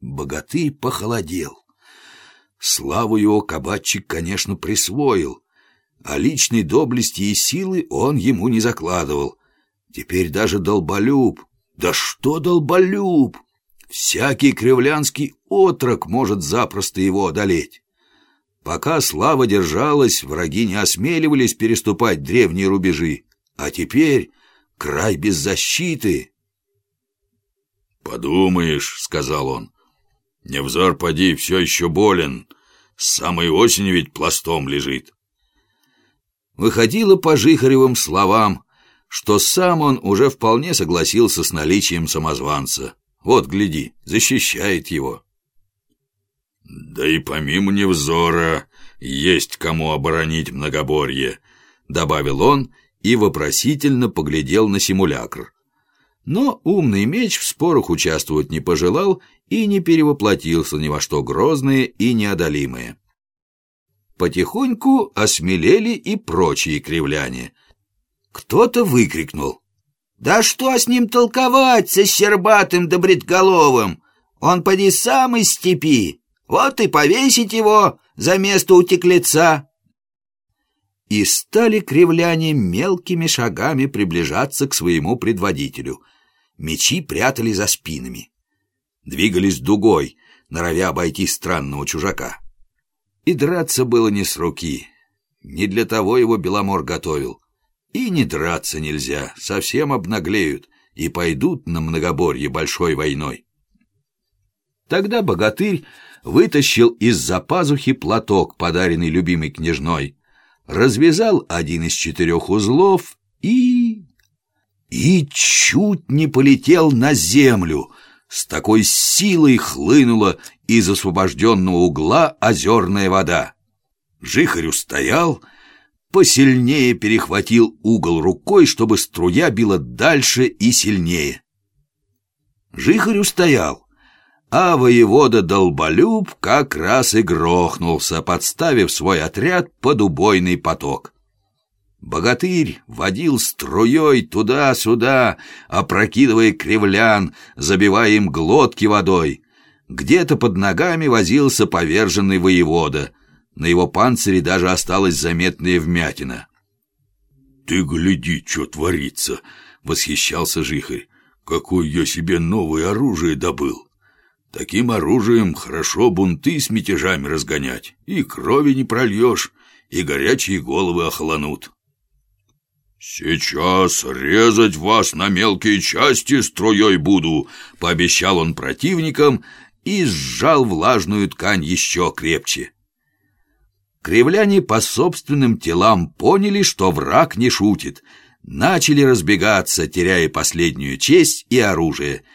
Богатырь похолодел. Славу его кабачик, конечно, присвоил, а личной доблести и силы он ему не закладывал. Теперь даже долболюб. Да что долболюб! Всякий кривлянский отрок может запросто его одолеть. Пока слава держалась, враги не осмеливались переступать древние рубежи. А теперь край без защиты. «Подумаешь», — сказал он, — «Невзор, поди, все еще болен. С самой осени ведь пластом лежит». Выходило по Жихаревым словам, что сам он уже вполне согласился с наличием самозванца. Вот, гляди, защищает его. «Да и помимо Невзора есть кому оборонить многоборье», — добавил он и вопросительно поглядел на симулякр. Но умный меч в спорах участвовать не пожелал и не перевоплотился ни во что грозное и неодолимое. Потихоньку осмелели и прочие кривляне. Кто-то выкрикнул. «Да что с ним толковать, со щербатым да бритголовым? Он поди сам из степи, вот и повесить его за место утеклеца!» И стали кривляне мелкими шагами приближаться к своему предводителю. Мечи прятали за спинами. Двигались дугой, норовя обойти странного чужака. И драться было не с руки. Не для того его Беломор готовил. И не драться нельзя, совсем обнаглеют и пойдут на многоборье большой войной. Тогда богатырь вытащил из-за пазухи платок, подаренный любимой княжной, развязал один из четырех узлов и... И чуть не полетел на землю. С такой силой хлынула из освобожденного угла озерная вода. Жихарь устоял, посильнее перехватил угол рукой, чтобы струя била дальше и сильнее. Жихарь устоял, а воевода Долболюб как раз и грохнулся, подставив свой отряд под убойный поток. Богатырь водил струей туда-сюда, опрокидывая кривлян, забивая им глотки водой. Где-то под ногами возился поверженный воевода. На его панцире даже осталась заметная вмятина. «Ты гляди, что творится!» — восхищался Жихарь. «Какое я себе новое оружие добыл!» Таким оружием хорошо бунты с мятежами разгонять. И крови не прольешь, и горячие головы охланут. «Сейчас резать вас на мелкие части струей буду», — пообещал он противникам и сжал влажную ткань еще крепче. Кривляне по собственным телам поняли, что враг не шутит, начали разбегаться, теряя последнюю честь и оружие —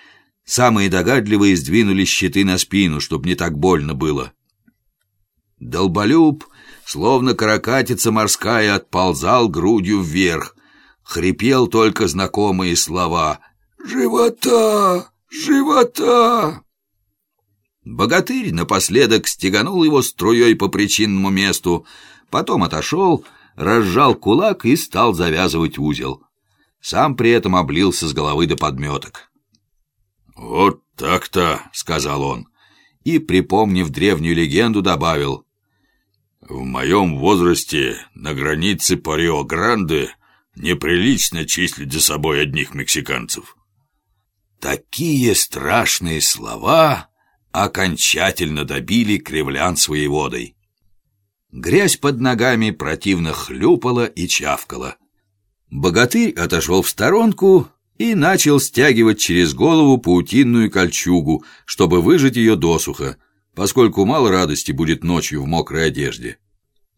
Самые догадливые сдвинули щиты на спину, чтобы не так больно было. Долболюб, словно каракатица морская, отползал грудью вверх. Хрипел только знакомые слова «Живота! Живота!» Богатырь напоследок стеганул его струей по причинному месту, потом отошел, разжал кулак и стал завязывать узел. Сам при этом облился с головы до подметок. «Вот так-то», — сказал он, и, припомнив древнюю легенду, добавил. «В моем возрасте на границе по Рио-Гранде неприлично числить за собой одних мексиканцев». Такие страшные слова окончательно добили кривлян своей водой. Грязь под ногами противно хлюпала и чавкала. Богатырь отошел в сторонку и начал стягивать через голову паутинную кольчугу, чтобы выжать ее досуха, поскольку мало радости будет ночью в мокрой одежде.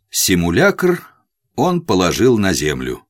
Симулякр он положил на землю.